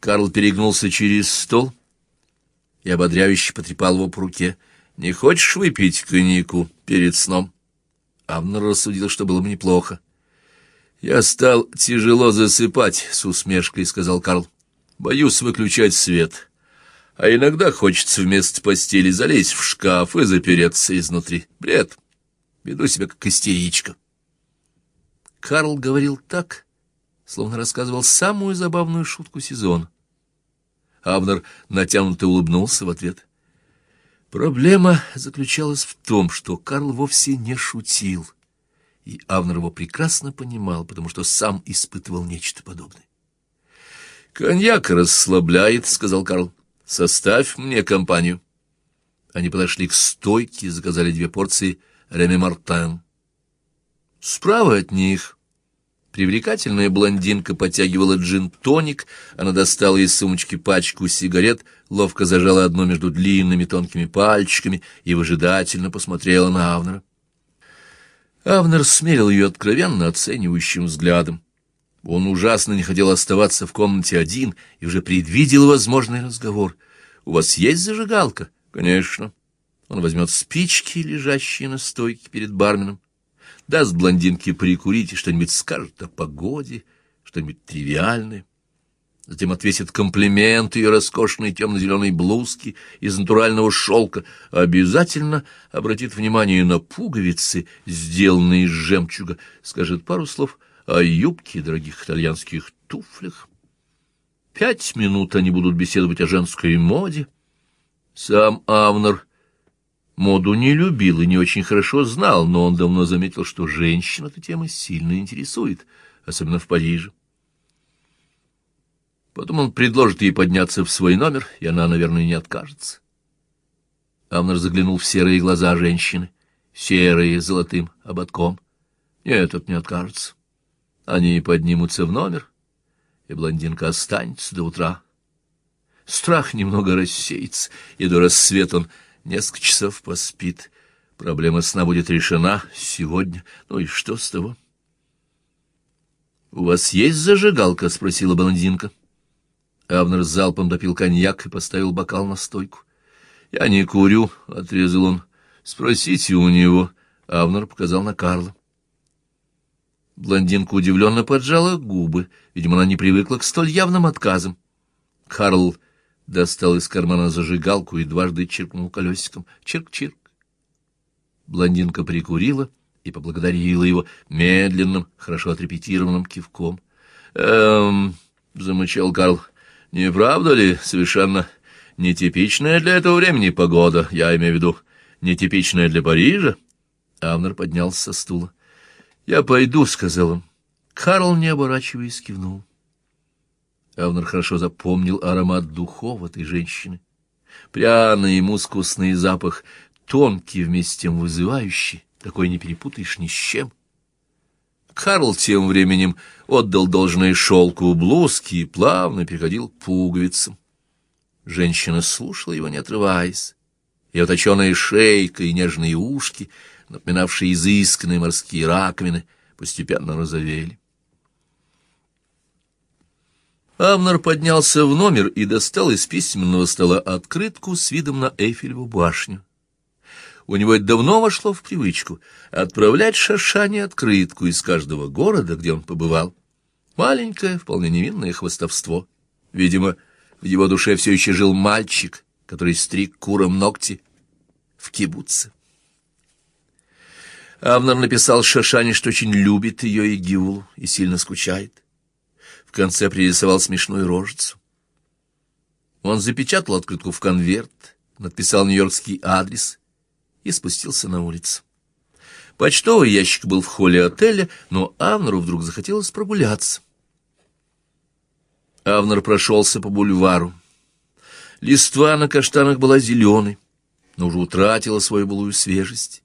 Карл перегнулся через стол и ободряюще потрепал его по руке. «Не хочешь выпить коньяку перед сном?» Авнер рассудил, что было бы неплохо. «Я стал тяжело засыпать», — с усмешкой сказал Карл. «Боюсь выключать свет. А иногда хочется вместо постели залезть в шкаф и запереться изнутри. Бред. Веду себя как истеричка». Карл говорил так, словно рассказывал самую забавную шутку сезона. Авнер натянуто улыбнулся в ответ. Проблема заключалась в том, что Карл вовсе не шутил, и Авнер его прекрасно понимал, потому что сам испытывал нечто подобное. «Коньяк расслабляет», — сказал Карл. «Составь мне компанию». Они подошли к стойке, заказали две порции Реми Мартен. Справа от них Привлекательная блондинка подтягивала джин-тоник, она достала из сумочки пачку сигарет, ловко зажала одну между длинными тонкими пальчиками и выжидательно посмотрела на Авнера. Авнер смерил ее откровенно оценивающим взглядом. Он ужасно не хотел оставаться в комнате один и уже предвидел возможный разговор. «У вас есть зажигалка?» «Конечно». Он возьмет спички, лежащие на стойке перед барменом, даст блондинке прикурить и что-нибудь скажет о погоде, что-нибудь тривиальное. Затем отвесит комплимент ее роскошной темно-зеленой блузки из натурального шелка, обязательно обратит внимание на пуговицы, сделанные из жемчуга, скажет пару слов о юбке дорогих итальянских туфлях. Пять минут они будут беседовать о женской моде. Сам Авнер Моду не любил и не очень хорошо знал, но он давно заметил, что женщин эта тема сильно интересует, особенно в Париже. Потом он предложит ей подняться в свой номер, и она, наверное, не откажется. Авнер заглянул в серые глаза женщины, серые, с золотым ободком. Нет, этот не откажется. Они поднимутся в номер, и блондинка останется до утра. Страх немного рассеется, и до рассвета он несколько часов поспит. Проблема сна будет решена сегодня. Ну и что с того? — У вас есть зажигалка? — спросила блондинка. Авнер залпом допил коньяк и поставил бокал на стойку. — Я не курю, — отрезал он. — Спросите у него. Авнер показал на Карла. Блондинка удивленно поджала губы. Видимо, она не привыкла к столь явным отказам. Карл достал из кармана зажигалку и дважды чиркнул колесиком. Чирк-чирк. Блондинка прикурила и поблагодарила его медленным, хорошо отрепетированным кивком. «Эм...» — замычал Карл. «Не правда ли совершенно нетипичная для этого времени погода? Я имею в виду нетипичная для Парижа?» Авнер поднялся со стула. «Я пойду», — сказал он. Карл, не оборачиваясь, кивнул. Авнер хорошо запомнил аромат духов этой женщины. Пряный и мускусный запах, тонкий вместе с тем вызывающий, такой не перепутаешь ни с чем. Карл тем временем отдал должное шелку блузки и плавно переходил к пуговицам. Женщина слушала его, не отрываясь. Ее точеная шейка и нежные ушки, напоминавшие изысканные морские раковины, постепенно розовели. Авнер поднялся в номер и достал из письменного стола открытку с видом на Эйфелеву башню. У него это давно вошло в привычку — отправлять Шашане открытку из каждого города, где он побывал. Маленькое, вполне невинное хвостовство. Видимо, в его душе все еще жил мальчик, который стриг куром ногти в кибуце. Авнер написал Шашане, что очень любит ее и Гиулу, и сильно скучает в конце пририсовал смешную рожицу. Он запечатал открытку в конверт, надписал нью-йоркский адрес и спустился на улицу. Почтовый ящик был в холле отеля, но Авнеру вдруг захотелось прогуляться. Авнер прошелся по бульвару. Листва на каштанах была зеленой, но уже утратила свою былую свежесть.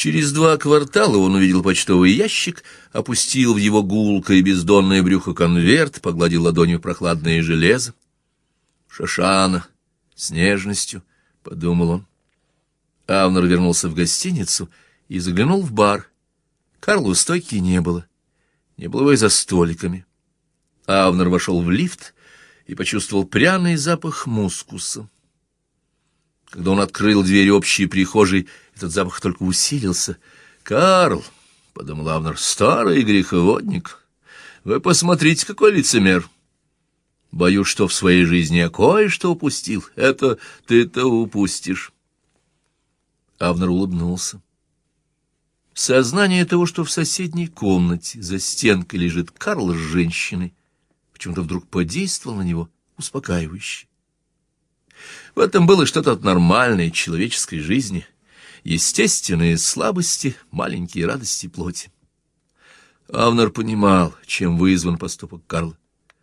Через два квартала он увидел почтовый ящик, опустил в его гулкое бездонное брюхо конверт, погладил ладонью прохладное железо. «Шашана!» С нежностью, — подумал он. Авнер вернулся в гостиницу и заглянул в бар. Карла у стойки не было. Не было и за столиками. Авнер вошел в лифт, и почувствовал пряный запах мускуса. Когда он открыл дверь общей прихожей, этот запах только усилился. «Карл!» — подумал Авнер, — «старый греховодник! Вы посмотрите, какой лицемер!» Боюсь, что в своей жизни я кое-что упустил. Это ты-то упустишь. Авнер улыбнулся. Сознание того, что в соседней комнате за стенкой лежит Карл с женщиной, почему-то вдруг подействовал на него успокаивающе. В этом было что-то от нормальной человеческой жизни, естественные слабости, маленькие радости плоти. Авнер понимал, чем вызван поступок Карла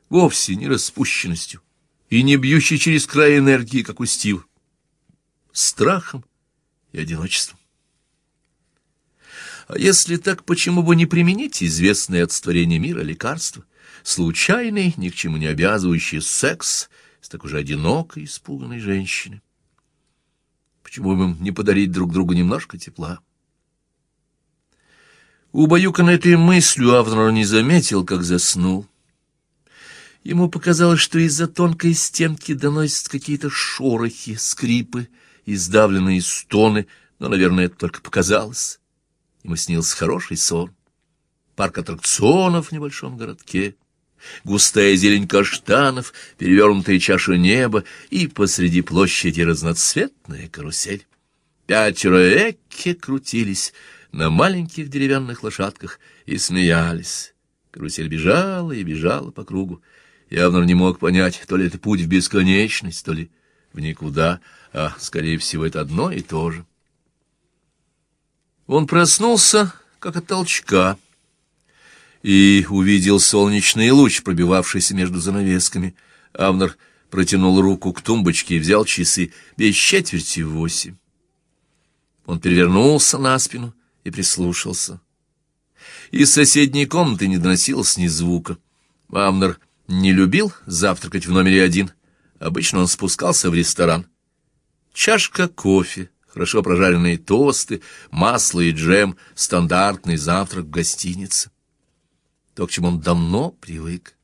вовсе не распущенностью и не бьющей через край энергии, как у Стива, страхом и одиночеством. А если так, почему бы не применить известное от створения мира лекарство, случайный, ни к чему не обязывающий секс с такой же одинокой, испуганной женщиной? Почему бы им не подарить друг другу немножко тепла? Убаюкан этой мыслью Авнер не заметил, как заснул. Ему показалось, что из-за тонкой стенки доносятся какие-то шорохи, скрипы, издавленные стоны, но, наверное, это только показалось. Ему снился хороший сон. Парк аттракционов в небольшом городке, густая зелень каштанов, перевернутая чаша неба и посреди площади разноцветная карусель. Пятеро экки крутились на маленьких деревянных лошадках и смеялись. Карусель бежала и бежала по кругу. Явно не мог понять, то ли это путь в бесконечность, то ли в никуда, а, скорее всего, это одно и то же. Он проснулся, как от толчка, и увидел солнечный луч, пробивавшийся между занавесками. Авнер протянул руку к тумбочке и взял часы без четверти восемь. Он перевернулся на спину и прислушался. Из соседней комнаты не доносилось ни звука. Авнер не любил завтракать в номере один. Обычно он спускался в ресторан. Чашка кофе, хорошо прожаренные тосты, масло и джем — стандартный завтрак в гостинице. То, к чему он давно привык.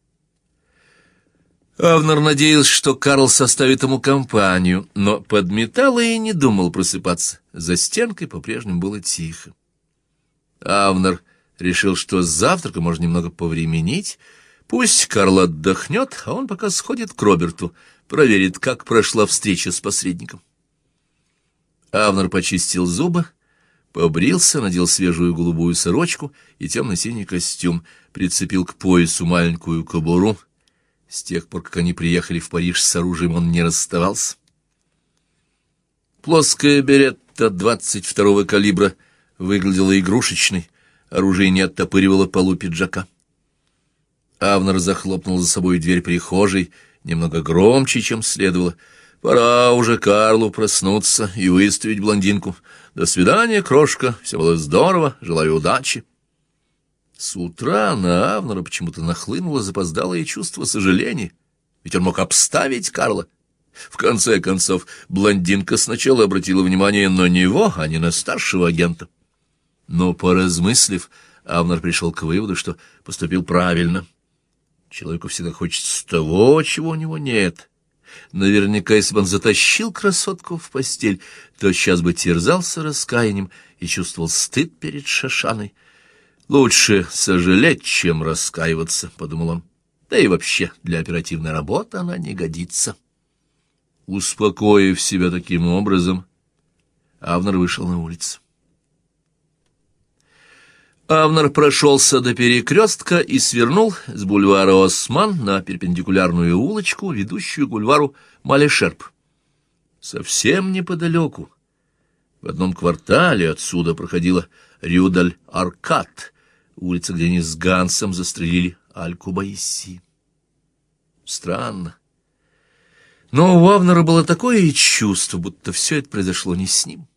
Авнер надеялся, что Карл составит ему компанию, но подметал и не думал просыпаться. За стенкой по-прежнему было тихо. Авнер решил, что с завтрака можно немного повременить, Пусть Карл отдохнет, а он пока сходит к Роберту, проверит, как прошла встреча с посредником. Авнер почистил зубы, побрился, надел свежую голубую сорочку и темно-синий костюм, прицепил к поясу маленькую кобуру. С тех пор, как они приехали в Париж с оружием, он не расставался. Плоская беретта 22-го калибра выглядела игрушечной, оружие не оттопыривало полу пиджака. Авнер захлопнул за собой дверь прихожей, немного громче, чем следовало. Пора уже Карлу проснуться и выставить блондинку. До свидания, крошка, все было здорово, желаю удачи. С утра на Авнера почему-то нахлынуло запоздалое чувство сожаления, ведь он мог обставить Карла. В конце концов, блондинка сначала обратила внимание на него, а не на старшего агента. Но, поразмыслив, Авнер пришел к выводу, что поступил правильно — Человеку всегда хочется того, чего у него нет. Наверняка, если бы он затащил красотку в постель, то сейчас бы терзался раскаянием и чувствовал стыд перед Шашаной. «Лучше сожалеть, чем раскаиваться», — подумал он. «Да и вообще для оперативной работы она не годится». Успокоив себя таким образом, Авнер вышел на улицу. Авнер прошелся до перекрестка и свернул с бульвара Осман на перпендикулярную улочку, ведущую к бульвару Малешерп. Совсем неподалеку, в одном квартале отсюда проходила Рюдаль-Аркад, улица, где они с Гансом застрелили Аль-Кубаиси. Странно. Но у Авнера было такое чувство, будто все это произошло не с ним.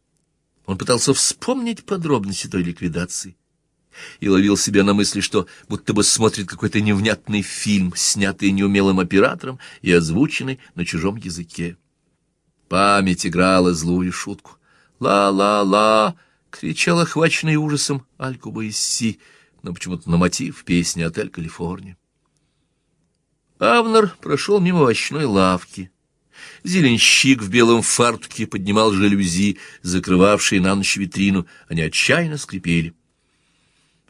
Он пытался вспомнить подробности той ликвидации и ловил себя на мысли, что будто бы смотрит какой-то невнятный фильм, снятый неумелым оператором и озвученный на чужом языке. Память играла злую шутку. «Ла-ла-ла!» — кричал охваченный ужасом Алькуба из Си, но почему-то на мотив песни «Отель Калифорния». Авнер прошел мимо овощной лавки. Зеленщик в белом фартуке поднимал жалюзи, закрывавшие на ночь витрину. Они отчаянно скрипели.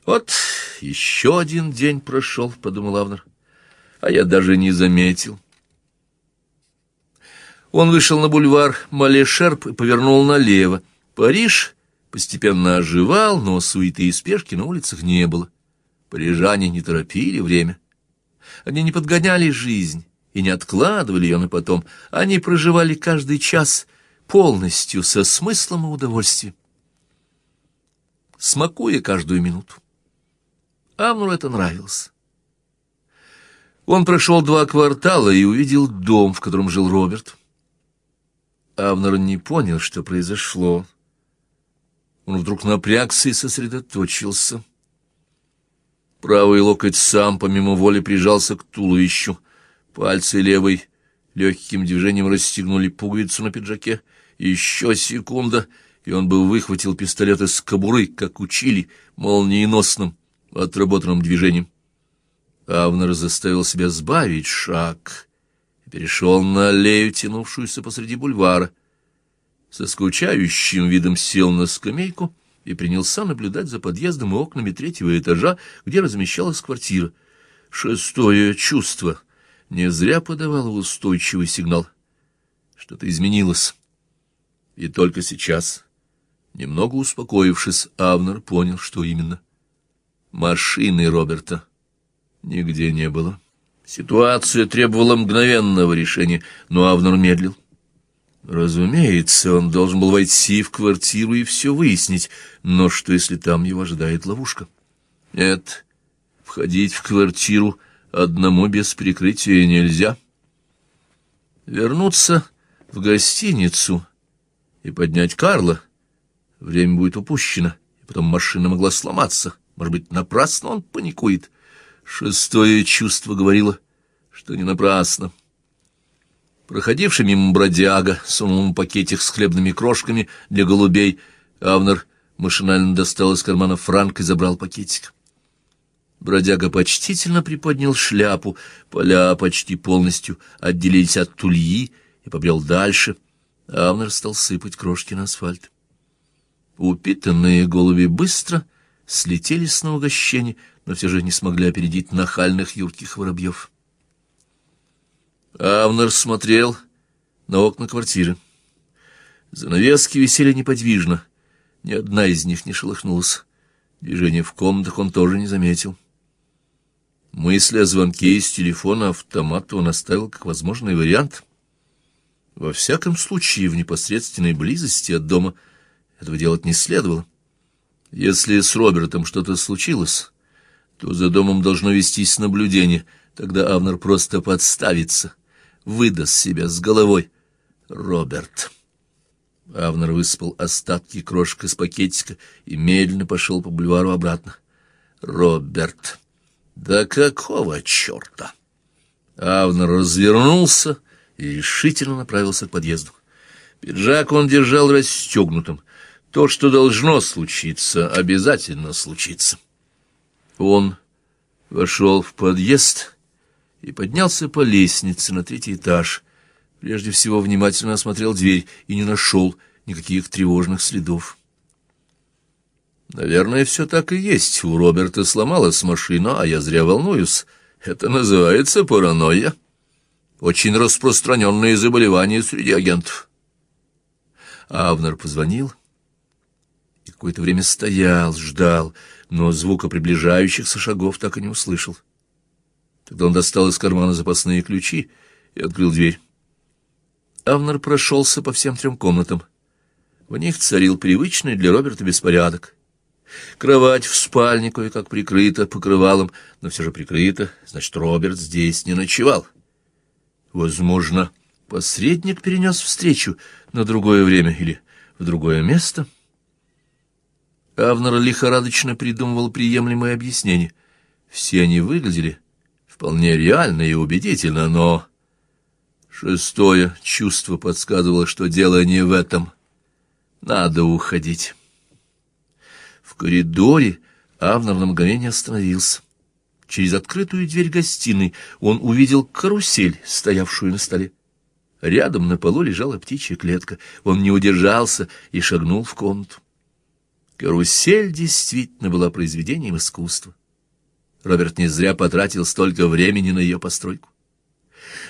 «Вот еще один день прошел», — подумал Авнер, — «а я даже не заметил». Он вышел на бульвар Малешерп и повернул налево. Париж постепенно оживал, но суеты и спешки на улицах не было. Парижане не торопили время. Они не подгоняли жизнь и не откладывали ее на потом. Они проживали каждый час полностью, со смыслом и удовольствием, смакуя каждую минуту. Амнуру это нравилось. Он прошел два квартала и увидел дом, в котором жил Роберт. Авнер не понял, что произошло. Он вдруг напрягся и сосредоточился. Правый локоть сам, помимо воли, прижался к туловищу. Пальцы левой легким движением расстегнули пуговицу на пиджаке. Еще секунда, и он бы выхватил пистолет из кобуры, как учили, молниеносным, отработанным движением. Авнер заставил себя сбавить шаг и перешел на аллею, тянувшуюся посреди бульвара. Со скучающим видом сел на скамейку и принялся наблюдать за подъездом и окнами третьего этажа, где размещалась квартира. Шестое чувство не зря подавало устойчивый сигнал. Что-то изменилось. И только сейчас, немного успокоившись, Авнер понял, что именно. Машины Роберта нигде не было. Ситуация требовала мгновенного решения, но Авнер медлил. Разумеется, он должен был войти в квартиру и все выяснить, но что, если там его ожидает ловушка? Нет, входить в квартиру одному без прикрытия нельзя. Вернуться в гостиницу и поднять Карла время будет упущено, и потом машина могла сломаться. Может быть, напрасно он паникует. Шестое чувство говорило, что не напрасно. Проходивший мимо бродяга сунул ему пакетик с хлебными крошками для голубей. Авнер машинально достал из кармана франк и забрал пакетик. Бродяга почтительно приподнял шляпу, поля почти полностью отделились от тульи и побрел дальше. Авнер стал сыпать крошки на асфальт. Упитанные голуби быстро слетели с угощения, но все же не смогли опередить нахальных юрких воробьев. Авнер смотрел на окна квартиры. Занавески висели неподвижно, ни одна из них не шелохнулась. Движение в комнатах он тоже не заметил. Мысли о звонке из телефона автомата он оставил как возможный вариант. Во всяком случае, в непосредственной близости от дома этого делать не следовало. Если с Робертом что-то случилось, то за домом должно вестись наблюдение, тогда Авнер просто подставится, выдаст себя с головой. Роберт. Авнер выспал остатки крошек из пакетика и медленно пошел по бульвару обратно. Роберт. Да какого черта? Авнер развернулся и решительно направился к подъезду. Пиджак он держал расстегнутым. То, что должно случиться, обязательно случится. Он вошел в подъезд и поднялся по лестнице на третий этаж. Прежде всего внимательно осмотрел дверь и не нашел никаких тревожных следов. Наверное, все так и есть. У Роберта сломалась машина, а я зря волнуюсь. Это называется паранойя. Очень распространенное заболевание среди агентов. Авнер позвонил и какое-то время стоял, ждал, но звука приближающихся шагов так и не услышал. Тогда он достал из кармана запасные ключи и открыл дверь. Авнер прошелся по всем трем комнатам. В них царил привычный для Роберта беспорядок. Кровать в спальне кое-как прикрыта покрывалом, но все же прикрыта, значит, Роберт здесь не ночевал. Возможно, посредник перенес встречу на другое время или в другое место — Авнер лихорадочно придумывал приемлемые объяснения. Все они выглядели вполне реально и убедительно, но... Шестое чувство подсказывало, что дело не в этом. Надо уходить. В коридоре Авнер на мгновение остановился. Через открытую дверь гостиной он увидел карусель, стоявшую на столе. Рядом на полу лежала птичья клетка. Он не удержался и шагнул в комнату. Карусель действительно была произведением искусства. Роберт не зря потратил столько времени на ее постройку.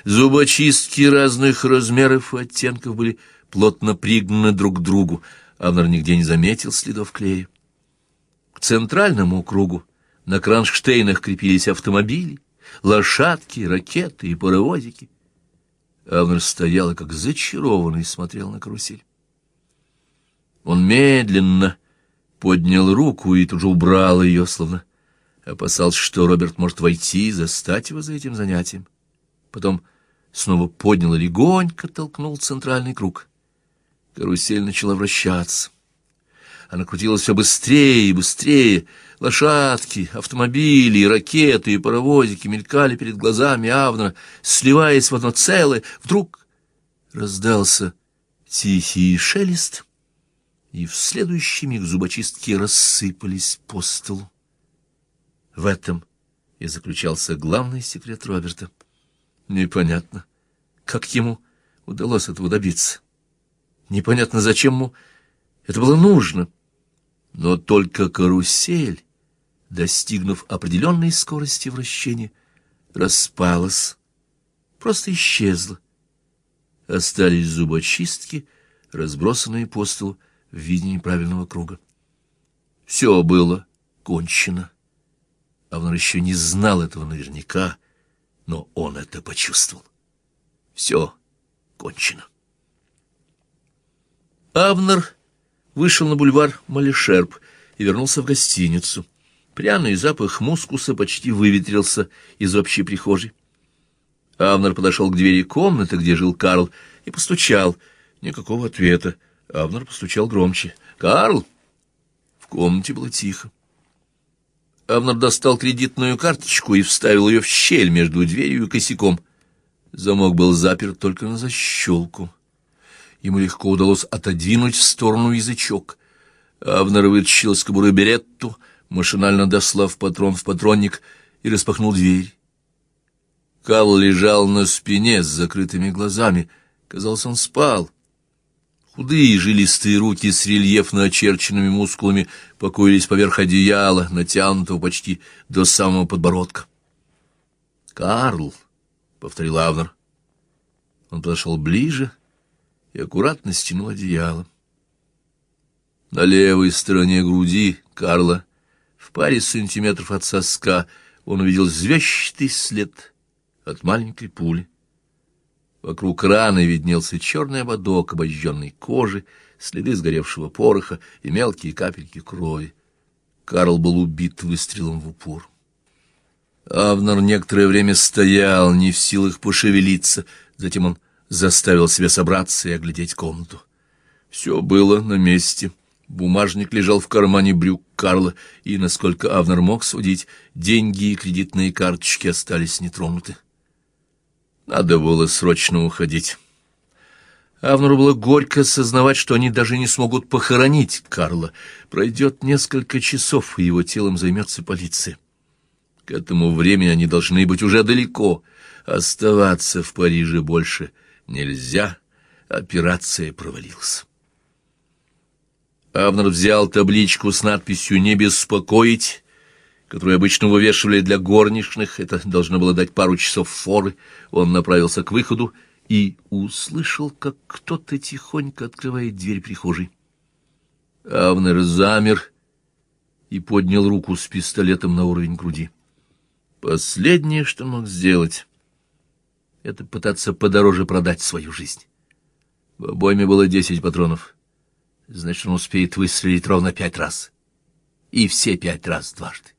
Зубочистки разных размеров и оттенков были плотно пригнаны друг к другу. Авнер нигде не заметил следов клея. К центральному кругу на кронштейнах крепились автомобили, лошадки, ракеты и паровозики. Авнер стоял и как зачарованный смотрел на карусель. Он медленно поднял руку и тут же убрал ее, словно опасался, что Роберт может войти и застать его за этим занятием. Потом снова поднял и легонько толкнул центральный круг. Карусель начала вращаться. Она крутилась все быстрее и быстрее. Лошадки, автомобили, ракеты и паровозики мелькали перед глазами Авнера, сливаясь в одно целое. Вдруг раздался тихий шелест, и в следующий миг зубочистки рассыпались по столу. В этом и заключался главный секрет Роберта. Непонятно, как ему удалось этого добиться. Непонятно, зачем ему это было нужно. Но только карусель, достигнув определенной скорости вращения, распалась, просто исчезла. Остались зубочистки, разбросанные по столу в виде неправильного круга. Все было кончено. Авнер еще не знал этого наверняка, но он это почувствовал. Все кончено. Авнер вышел на бульвар Малишерб и вернулся в гостиницу. Пряный запах мускуса почти выветрился из общей прихожей. Авнер подошел к двери комнаты, где жил Карл, и постучал. Никакого ответа. Авнер постучал громче. «Карл!» В комнате было тихо. Авнер достал кредитную карточку и вставил ее в щель между дверью и косяком. Замок был заперт только на защелку. Ему легко удалось отодвинуть в сторону язычок. Авнер вытащил из кобуры беретту, машинально дослав патрон в патронник, и распахнул дверь. Карл лежал на спине с закрытыми глазами. Казалось, он спал. Худые жилистые руки с рельефно очерченными мускулами покоились поверх одеяла, натянутого почти до самого подбородка. «Карл!» — повторил Авнер. Он подошел ближе и аккуратно стянул одеяло. На левой стороне груди Карла, в паре сантиметров от соска, он увидел звездчатый след от маленькой пули. Вокруг раны виднелся черный ободок обожженной кожи, следы сгоревшего пороха и мелкие капельки крови. Карл был убит выстрелом в упор. Авнер некоторое время стоял, не в силах пошевелиться, затем он заставил себя собраться и оглядеть комнату. Все было на месте. Бумажник лежал в кармане брюк Карла, и, насколько Авнер мог судить, деньги и кредитные карточки остались нетронуты. Надо было срочно уходить. Авнеру было горько сознавать, что они даже не смогут похоронить Карла. Пройдет несколько часов, и его телом займется полиция. К этому времени они должны быть уже далеко. Оставаться в Париже больше — Нельзя. Операция провалилась. Авнер взял табличку с надписью «Не беспокоить», которую обычно вывешивали для горничных. Это должно было дать пару часов форы. Он направился к выходу и услышал, как кто-то тихонько открывает дверь прихожей. Авнер замер и поднял руку с пистолетом на уровень груди. Последнее, что мог сделать это пытаться подороже продать свою жизнь. В обойме было десять патронов. Значит, он успеет выстрелить ровно пять раз. И все пять раз дважды.